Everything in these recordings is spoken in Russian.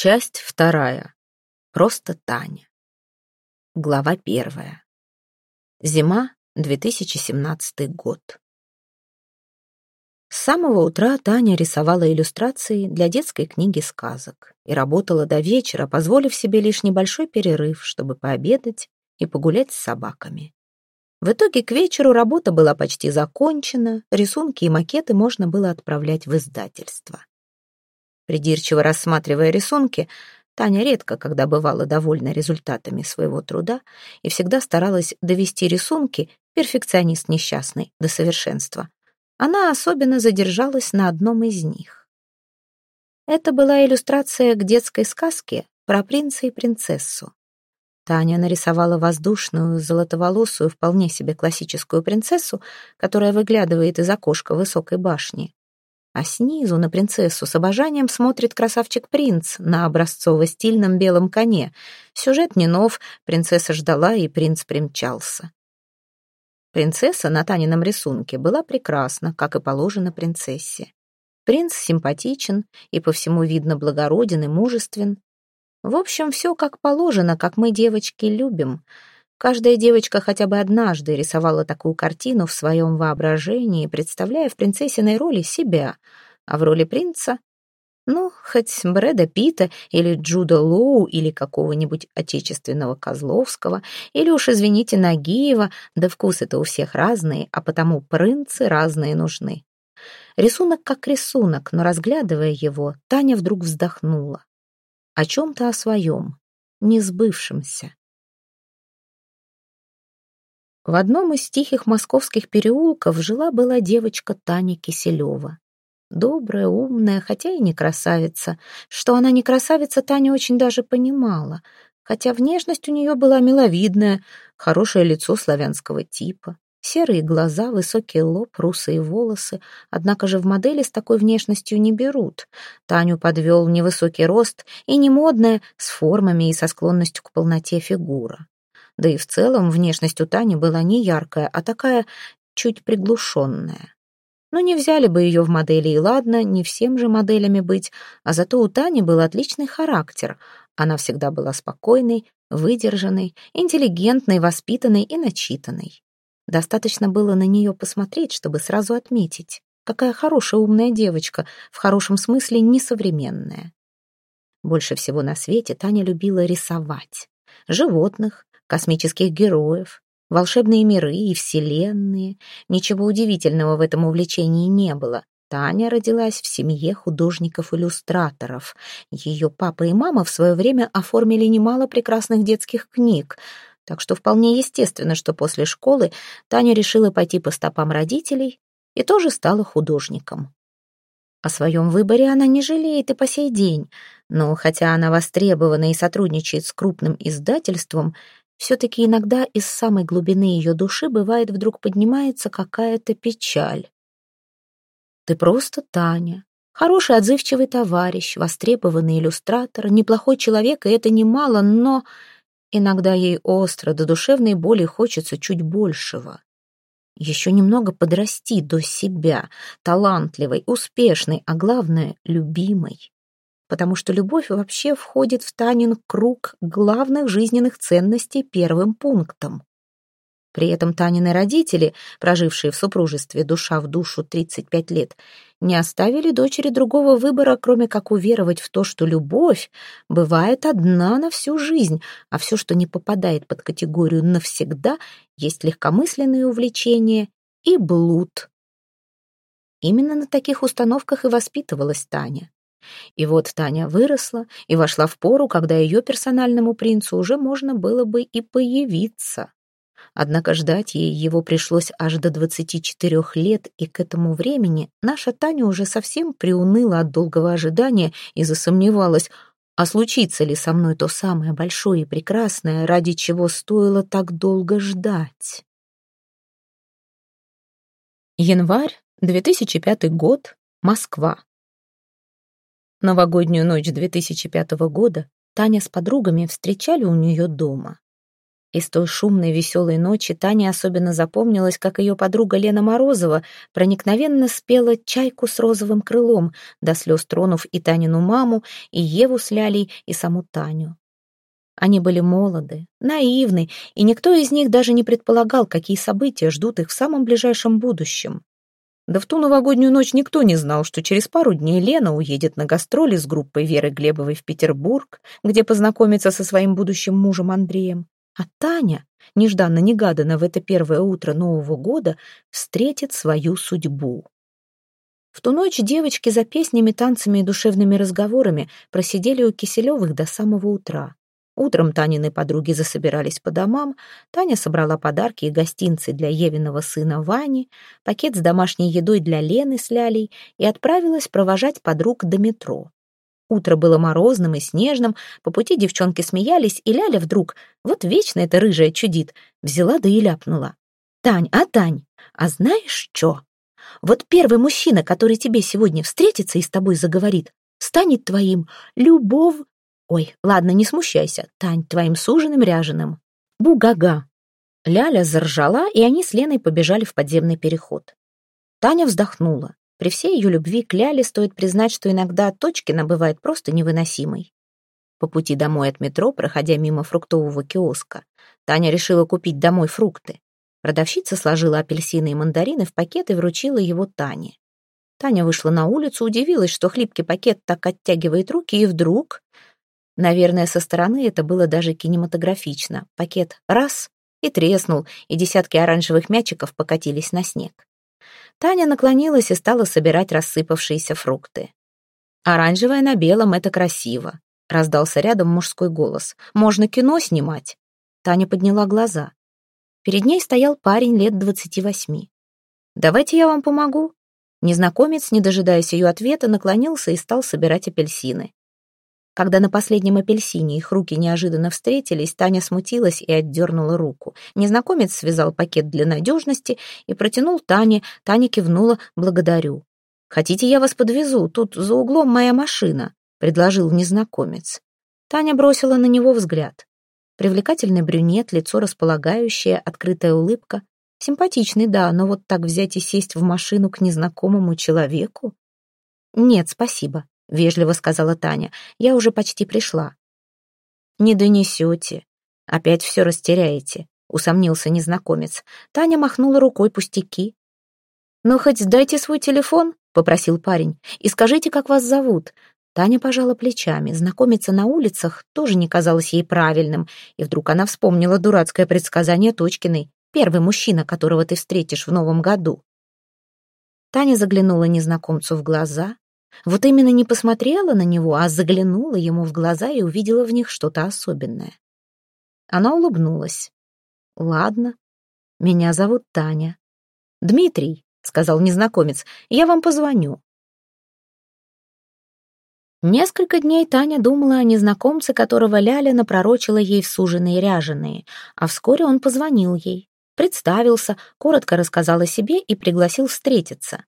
Часть вторая. Просто Таня. Глава первая. Зима, 2017 год. С самого утра Таня рисовала иллюстрации для детской книги сказок и работала до вечера, позволив себе лишь небольшой перерыв, чтобы пообедать и погулять с собаками. В итоге к вечеру работа была почти закончена, рисунки и макеты можно было отправлять в издательство. Придирчиво рассматривая рисунки, Таня редко когда бывала довольна результатами своего труда и всегда старалась довести рисунки, перфекционист несчастный, до совершенства. Она особенно задержалась на одном из них. Это была иллюстрация к детской сказке про принца и принцессу. Таня нарисовала воздушную, золотоволосую, вполне себе классическую принцессу, которая выглядывает из окошка высокой башни а снизу на принцессу с обожанием смотрит красавчик-принц на образцово-стильном белом коне. Сюжет не нов, принцесса ждала, и принц примчался. Принцесса на Танином рисунке была прекрасна, как и положено принцессе. Принц симпатичен и по всему видно благороден и мужествен. В общем, все как положено, как мы, девочки, любим — Каждая девочка хотя бы однажды рисовала такую картину в своем воображении, представляя в принцессиной роли себя, а в роли принца ну, хоть Брэда Питта или Джуда Лоу или какого-нибудь отечественного Козловского, или уж, извините, Нагиева, да вкусы-то у всех разные, а потому принцы разные нужны. Рисунок как рисунок, но, разглядывая его, Таня вдруг вздохнула. О чем-то о своем, несбывшемся. В одном из тихих московских переулков жила-была девочка Таня Киселева. Добрая, умная, хотя и не красавица. Что она не красавица, Таня очень даже понимала. Хотя внешность у нее была миловидная, хорошее лицо славянского типа. Серые глаза, высокий лоб, русые волосы. Однако же в модели с такой внешностью не берут. Таню подвел невысокий рост и немодная, с формами и со склонностью к полноте фигура. Да и в целом внешность у Тани была не яркая, а такая чуть приглушенная. Ну, не взяли бы ее в модели, и ладно, не всем же моделями быть, а зато у Тани был отличный характер. Она всегда была спокойной, выдержанной, интеллигентной, воспитанной и начитанной. Достаточно было на нее посмотреть, чтобы сразу отметить, какая хорошая умная девочка, в хорошем смысле несовременная. Больше всего на свете Таня любила рисовать. Животных, космических героев, волшебные миры и вселенные. Ничего удивительного в этом увлечении не было. Таня родилась в семье художников-иллюстраторов. Ее папа и мама в свое время оформили немало прекрасных детских книг, так что вполне естественно, что после школы Таня решила пойти по стопам родителей и тоже стала художником. О своем выборе она не жалеет и по сей день, но хотя она востребована и сотрудничает с крупным издательством, все-таки иногда из самой глубины ее души бывает вдруг поднимается какая-то печаль. Ты просто Таня, хороший отзывчивый товарищ, востребованный иллюстратор, неплохой человек, и это немало, но иногда ей остро, до душевной боли хочется чуть большего. Еще немного подрасти до себя, талантливой, успешной, а главное, любимой потому что любовь вообще входит в Танин круг главных жизненных ценностей первым пунктом. При этом Танины родители, прожившие в супружестве душа в душу 35 лет, не оставили дочери другого выбора, кроме как уверовать в то, что любовь бывает одна на всю жизнь, а все, что не попадает под категорию «навсегда», есть легкомысленные увлечения и блуд. Именно на таких установках и воспитывалась Таня. И вот Таня выросла и вошла в пору, когда ее персональному принцу уже можно было бы и появиться. Однако ждать ей его пришлось аж до 24 лет, и к этому времени наша Таня уже совсем приуныла от долгого ожидания и засомневалась, а случится ли со мной то самое большое и прекрасное, ради чего стоило так долго ждать. Январь, 2005 год, Москва. Новогоднюю ночь 2005 года Таня с подругами встречали у нее дома. Из той шумной веселой ночи Тане особенно запомнилось, как ее подруга Лена Морозова проникновенно спела «Чайку с розовым крылом», до слез тронув и Танину маму, и Еву с Лялей, и саму Таню. Они были молоды, наивны, и никто из них даже не предполагал, какие события ждут их в самом ближайшем будущем. Да в ту новогоднюю ночь никто не знал, что через пару дней Лена уедет на гастроли с группой Веры Глебовой в Петербург, где познакомится со своим будущим мужем Андреем. А Таня, нежданно-негаданно в это первое утро Нового года, встретит свою судьбу. В ту ночь девочки за песнями, танцами и душевными разговорами просидели у Киселевых до самого утра. Утром Танины подруги засобирались по домам. Таня собрала подарки и гостинцы для Евиного сына Вани, пакет с домашней едой для Лены с Лялей и отправилась провожать подруг до метро. Утро было морозным и снежным, по пути девчонки смеялись, и Ляля вдруг, вот вечно эта рыжая чудит, взяла да и ляпнула. «Тань, а Тань, а знаешь что? Вот первый мужчина, который тебе сегодня встретится и с тобой заговорит, станет твоим любовь Ой, ладно, не смущайся, Тань, твоим суженым ряженым. Бугага. Ляля заржала, и они с Леной побежали в подземный переход. Таня вздохнула. При всей ее любви к Ляле стоит признать, что иногда Точкина бывает просто невыносимой. По пути домой от метро, проходя мимо фруктового киоска, Таня решила купить домой фрукты. Продавщица сложила апельсины и мандарины в пакет и вручила его Тане. Таня вышла на улицу, удивилась, что хлипкий пакет так оттягивает руки, и вдруг Наверное, со стороны это было даже кинематографично. Пакет раз — и треснул, и десятки оранжевых мячиков покатились на снег. Таня наклонилась и стала собирать рассыпавшиеся фрукты. «Оранжевое на белом — это красиво», — раздался рядом мужской голос. «Можно кино снимать». Таня подняла глаза. Перед ней стоял парень лет двадцати восьми. «Давайте я вам помогу». Незнакомец, не дожидаясь ее ответа, наклонился и стал собирать апельсины. Когда на последнем апельсине их руки неожиданно встретились, Таня смутилась и отдернула руку. Незнакомец связал пакет для надежности и протянул Тане. Таня кивнула «благодарю». «Хотите, я вас подвезу? Тут за углом моя машина», — предложил незнакомец. Таня бросила на него взгляд. Привлекательный брюнет, лицо располагающее, открытая улыбка. Симпатичный, да, но вот так взять и сесть в машину к незнакомому человеку? Нет, спасибо. — вежливо сказала Таня. «Я уже почти пришла». «Не донесете. Опять все растеряете», — усомнился незнакомец. Таня махнула рукой пустяки. «Ну, хоть дайте свой телефон», — попросил парень, — «и скажите, как вас зовут». Таня пожала плечами. Знакомиться на улицах тоже не казалось ей правильным, и вдруг она вспомнила дурацкое предсказание Точкиной. «Первый мужчина, которого ты встретишь в новом году». Таня заглянула незнакомцу в глаза, вот именно не посмотрела на него, а заглянула ему в глаза и увидела в них что-то особенное. Она улыбнулась. «Ладно, меня зовут Таня». «Дмитрий», — сказал незнакомец, — «я вам позвоню». Несколько дней Таня думала о незнакомце, которого Ляля напророчила ей в суженые ряженые, а вскоре он позвонил ей, представился, коротко рассказал о себе и пригласил встретиться.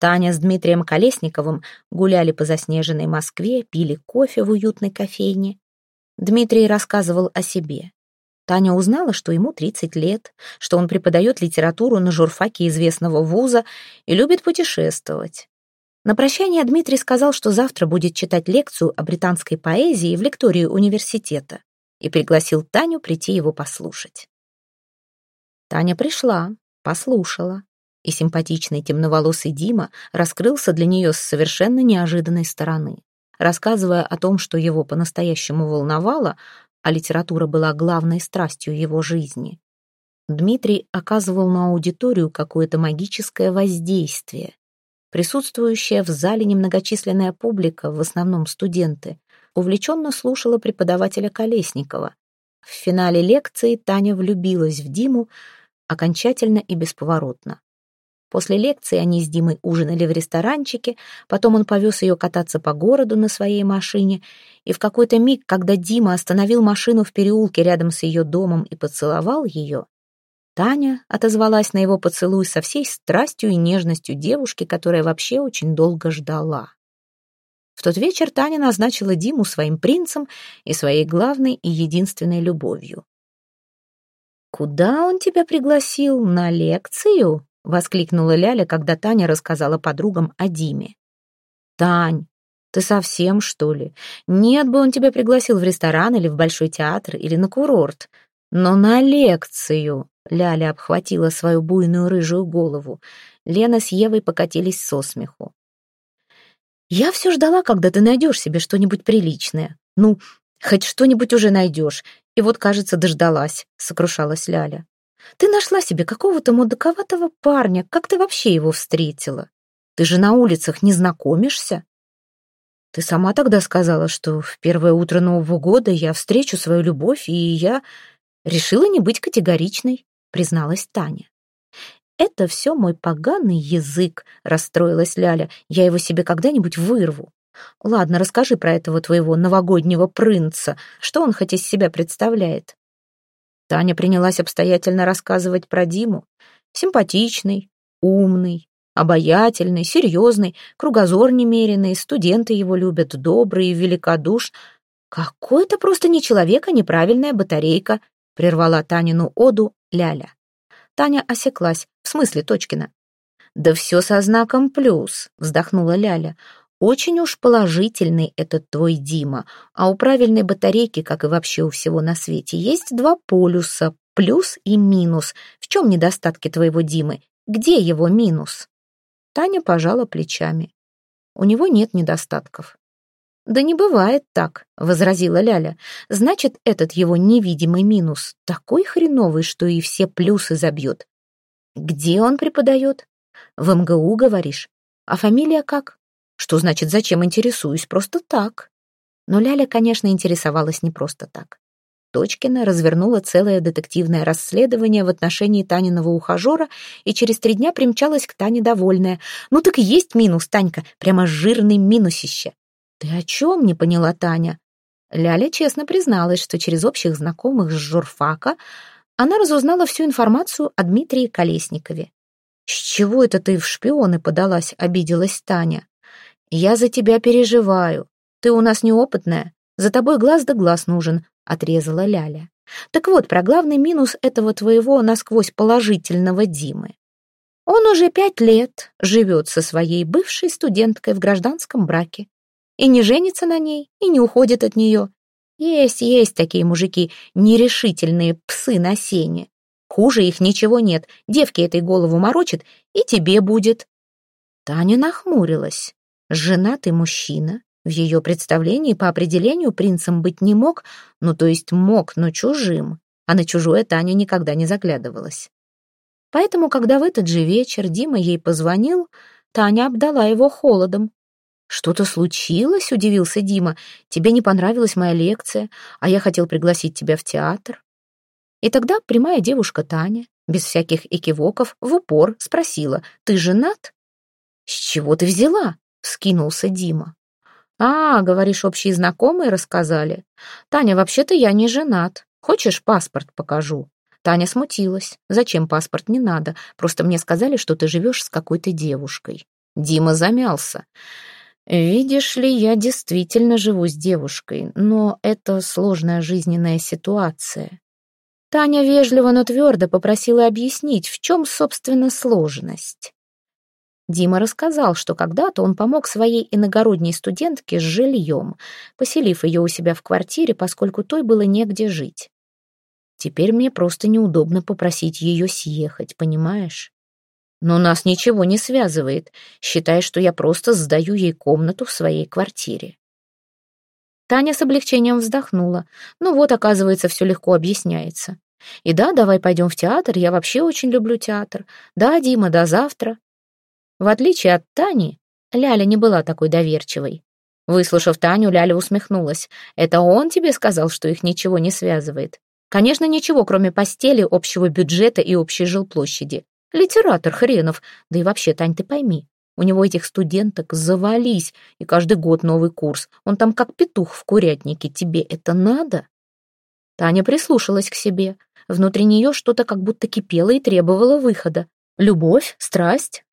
Таня с Дмитрием Колесниковым гуляли по заснеженной Москве, пили кофе в уютной кофейне. Дмитрий рассказывал о себе. Таня узнала, что ему 30 лет, что он преподает литературу на журфаке известного вуза и любит путешествовать. На прощание Дмитрий сказал, что завтра будет читать лекцию о британской поэзии в лектории университета и пригласил Таню прийти его послушать. Таня пришла, послушала и симпатичный темноволосый Дима раскрылся для нее с совершенно неожиданной стороны. Рассказывая о том, что его по-настоящему волновало, а литература была главной страстью его жизни, Дмитрий оказывал на аудиторию какое-то магическое воздействие. Присутствующая в зале немногочисленная публика, в основном студенты, увлеченно слушала преподавателя Колесникова. В финале лекции Таня влюбилась в Диму окончательно и бесповоротно. После лекции они с Димой ужинали в ресторанчике, потом он повез ее кататься по городу на своей машине, и в какой-то миг, когда Дима остановил машину в переулке рядом с ее домом и поцеловал ее, Таня отозвалась на его поцелуй со всей страстью и нежностью девушки, которая вообще очень долго ждала. В тот вечер Таня назначила Диму своим принцем и своей главной и единственной любовью. «Куда он тебя пригласил? На лекцию?» — воскликнула Ляля, когда Таня рассказала подругам о Диме. «Тань, ты совсем, что ли? Нет бы он тебя пригласил в ресторан или в Большой театр или на курорт. Но на лекцию!» Ляля обхватила свою буйную рыжую голову. Лена с Евой покатились со смеху. «Я все ждала, когда ты найдешь себе что-нибудь приличное. Ну, хоть что-нибудь уже найдешь. И вот, кажется, дождалась», — сокрушалась Ляля. «Ты нашла себе какого-то мудаковатого парня. Как ты вообще его встретила? Ты же на улицах не знакомишься?» «Ты сама тогда сказала, что в первое утро Нового года я встречу свою любовь, и я решила не быть категоричной», — призналась Таня. «Это все мой поганый язык», — расстроилась Ляля. «Я его себе когда-нибудь вырву». «Ладно, расскажи про этого твоего новогоднего принца. Что он хоть из себя представляет?» Таня принялась обстоятельно рассказывать про Диму. Симпатичный, умный, обаятельный, серьезный, кругозор немеренный, студенты его любят, добрый великодуш. «Какой-то просто не человек, а неправильная батарейка», — прервала Танину оду Ляля. Таня осеклась. «В смысле, Точкина?» «Да все со знаком плюс», — вздохнула Ляля. «Очень уж положительный этот твой Дима, а у правильной батарейки, как и вообще у всего на свете, есть два полюса, плюс и минус. В чем недостатки твоего Димы? Где его минус?» Таня пожала плечами. У него нет недостатков. «Да не бывает так», — возразила Ляля. «Значит, этот его невидимый минус такой хреновый, что и все плюсы забьет. Где он преподает? В МГУ, говоришь? А фамилия как? Что значит, зачем интересуюсь? Просто так». Но Ляля, конечно, интересовалась не просто так. Точкина развернула целое детективное расследование в отношении Таниного ухажера и через три дня примчалась к Тане довольная. «Ну так и есть минус, Танька, прямо жирный минусище». «Ты о чем?» — не поняла Таня. Ляля честно призналась, что через общих знакомых с журфака она разузнала всю информацию о Дмитрии Колесникове. «С чего это ты в шпионы подалась?» — обиделась Таня. «Я за тебя переживаю. Ты у нас неопытная. За тобой глаз да глаз нужен отрезала Ляля. Так вот, про главный минус этого твоего насквозь положительного Димы. Он уже пять лет живет со своей бывшей студенткой в гражданском браке. И не женится на ней, и не уходит от нее. Есть, есть такие мужики, нерешительные псы на сене. Хуже их ничего нет, девки этой голову морочит, и тебе будет. Таня нахмурилась. Женатый мужчина в ее представлении по определению принцем быть не мог, ну то есть мог, но чужим, а на чужое Таня никогда не заглядывалась. Поэтому, когда в этот же вечер Дима ей позвонил, Таня обдала его холодом. «Что-то случилось?» — удивился Дима. «Тебе не понравилась моя лекция, а я хотел пригласить тебя в театр». И тогда прямая девушка Таня, без всяких экивоков, в упор спросила, «Ты женат?» «С чего ты взяла?» — вскинулся Дима. «А, говоришь, общие знакомые рассказали. Таня, вообще-то я не женат. Хочешь, паспорт покажу?» Таня смутилась. «Зачем паспорт? Не надо. Просто мне сказали, что ты живешь с какой-то девушкой». Дима замялся. «Видишь ли, я действительно живу с девушкой, но это сложная жизненная ситуация». Таня вежливо, но твердо попросила объяснить, в чем, собственно, сложность. Дима рассказал, что когда-то он помог своей иногородней студентке с жильем, поселив ее у себя в квартире, поскольку той было негде жить. Теперь мне просто неудобно попросить ее съехать, понимаешь? Но нас ничего не связывает, считай, что я просто сдаю ей комнату в своей квартире. Таня с облегчением вздохнула. Ну вот, оказывается, все легко объясняется. И да, давай пойдем в театр, я вообще очень люблю театр. Да, Дима, до завтра. В отличие от Тани, Ляля не была такой доверчивой. Выслушав Таню, Ляля усмехнулась. «Это он тебе сказал, что их ничего не связывает?» «Конечно, ничего, кроме постели, общего бюджета и общей жилплощади. Литератор хренов. Да и вообще, Тань, ты пойми, у него этих студенток завались, и каждый год новый курс. Он там как петух в курятнике. Тебе это надо?» Таня прислушалась к себе. Внутри нее что-то как будто кипело и требовало выхода. Любовь, страсть,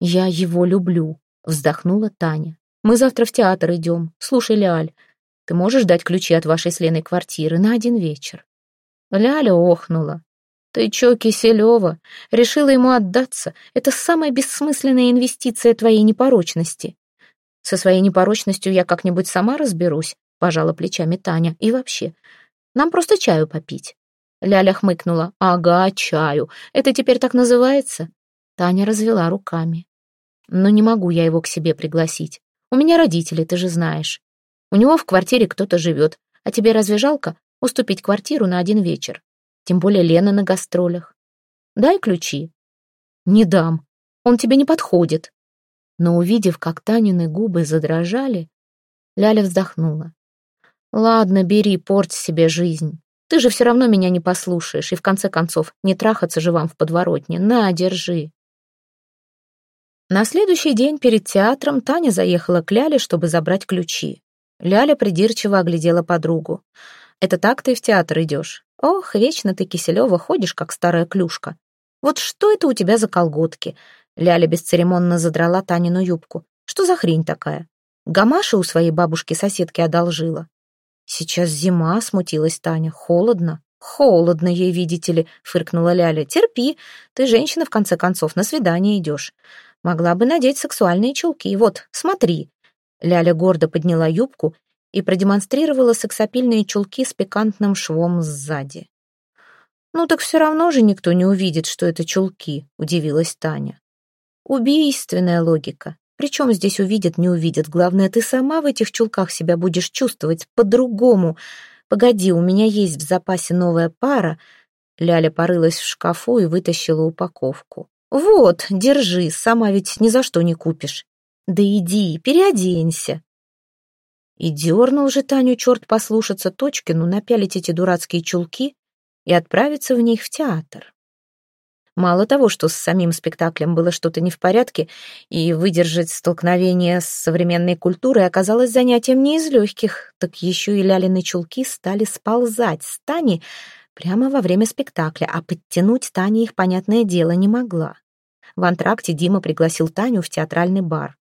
«Я его люблю», — вздохнула Таня. «Мы завтра в театр идем. Слушай, Ляль, ты можешь дать ключи от вашей с Леной квартиры на один вечер?» Ляля охнула. «Ты чё, Киселёва? Решила ему отдаться? Это самая бессмысленная инвестиция твоей непорочности». «Со своей непорочностью я как-нибудь сама разберусь», — пожала плечами Таня. «И вообще, нам просто чаю попить». Ляля хмыкнула. «Ага, чаю. Это теперь так называется?» Таня развела руками. «Но не могу я его к себе пригласить. У меня родители, ты же знаешь. У него в квартире кто-то живет, а тебе разве жалко уступить квартиру на один вечер? Тем более Лена на гастролях. Дай ключи». «Не дам. Он тебе не подходит». Но увидев, как Танины губы задрожали, Ляля вздохнула. «Ладно, бери, порть себе жизнь. Ты же все равно меня не послушаешь, и в конце концов не трахаться же вам в подворотне. На, держи». На следующий день перед театром Таня заехала к Ляле, чтобы забрать ключи. Ляля придирчиво оглядела подругу. «Это так ты в театр идешь? Ох, вечно ты, Киселева, ходишь, как старая клюшка. Вот что это у тебя за колготки?» Ляля бесцеремонно задрала Танину юбку. «Что за хрень такая? Гамаша у своей бабушки-соседки одолжила. «Сейчас зима», — смутилась Таня. «Холодно». «Холодно ей, видите ли», — фыркнула Ляля. «Терпи, ты женщина, в конце концов, на свидание идешь. Могла бы надеть сексуальные чулки. Вот, смотри». Ляля гордо подняла юбку и продемонстрировала сексапильные чулки с пикантным швом сзади. «Ну так все равно же никто не увидит, что это чулки», — удивилась Таня. «Убийственная логика. Причем здесь увидят, не увидят. Главное, ты сама в этих чулках себя будешь чувствовать по-другому. Погоди, у меня есть в запасе новая пара. Ляля порылась в шкафу и вытащила упаковку. Вот, держи, сама ведь ни за что не купишь. Да иди, переоденься. И дернул же Таню черт послушаться Точкину, напялить эти дурацкие чулки и отправиться в них в театр. Мало того, что с самим спектаклем было что-то не в порядке, и выдержать столкновение с современной культурой оказалось занятием не из легких, так еще и лялины чулки стали сползать с Тани прямо во время спектакля, а подтянуть Таня их, понятное дело, не могла. В антракте Дима пригласил Таню в театральный бар.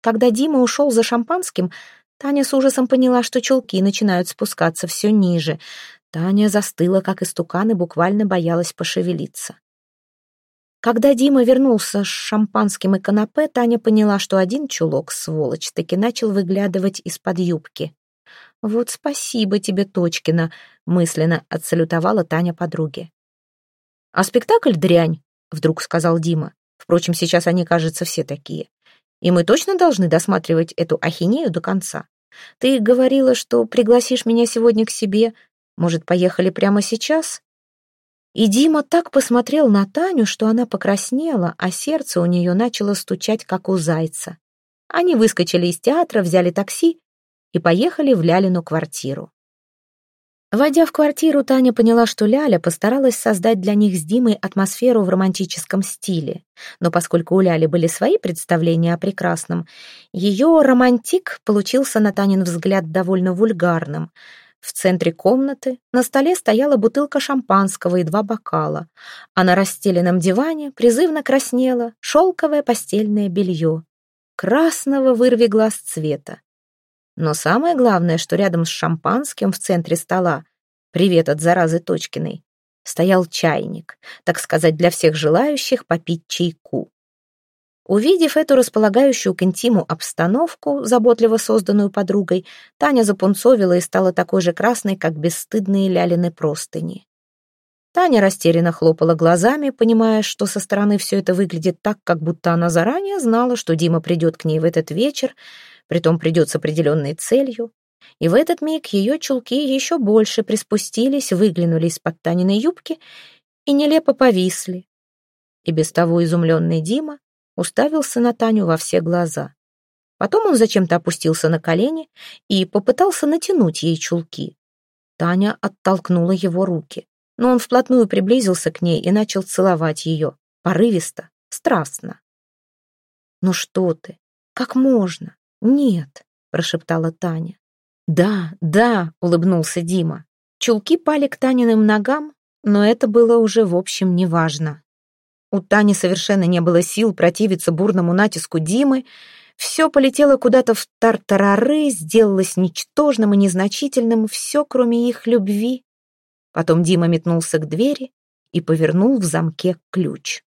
Когда Дима ушел за шампанским, Таня с ужасом поняла, что чулки начинают спускаться все ниже. Таня застыла, как истукан, и буквально боялась пошевелиться. Когда Дима вернулся с шампанским и канапе, Таня поняла, что один чулок, сволочь, таки начал выглядывать из-под юбки. «Вот спасибо тебе, Точкина», — мысленно отсалютовала Таня подруге. «А спектакль дрянь», — вдруг сказал Дима. «Впрочем, сейчас они, кажется, все такие. И мы точно должны досматривать эту ахинею до конца. Ты говорила, что пригласишь меня сегодня к себе. Может, поехали прямо сейчас?» И Дима так посмотрел на Таню, что она покраснела, а сердце у нее начало стучать, как у зайца. Они выскочили из театра, взяли такси и поехали в Лялину квартиру. Войдя в квартиру, Таня поняла, что Ляля постаралась создать для них с Димой атмосферу в романтическом стиле. Но поскольку у Ляли были свои представления о прекрасном, ее романтик получился на Танин взгляд довольно вульгарным — в центре комнаты на столе стояла бутылка шампанского и два бокала, а на расстеленном диване призывно краснело шелковое постельное белье. Красного вырви глаз цвета. Но самое главное, что рядом с шампанским в центре стола, привет от заразы Точкиной, стоял чайник, так сказать, для всех желающих попить чайку. Увидев эту располагающую к интиму обстановку, заботливо созданную подругой, Таня запунцовила и стала такой же красной, как бесстыдные лялины простыни. Таня растерянно хлопала глазами, понимая, что со стороны все это выглядит так, как будто она заранее знала, что Дима придет к ней в этот вечер, притом придет с определенной целью. И в этот миг ее чулки еще больше приспустились, выглянули из-под Таниной юбки и нелепо повисли. И без того изумленный Дима уставился на Таню во все глаза. Потом он зачем-то опустился на колени и попытался натянуть ей чулки. Таня оттолкнула его руки, но он вплотную приблизился к ней и начал целовать ее, порывисто, страстно. «Ну что ты? Как можно? Нет!» — прошептала Таня. «Да, да!» — улыбнулся Дима. Чулки пали к Таниным ногам, но это было уже в общем неважно. У Тани совершенно не было сил противиться бурному натиску Димы. Все полетело куда-то в тартарары, сделалось ничтожным и незначительным, все, кроме их любви. Потом Дима метнулся к двери и повернул в замке ключ.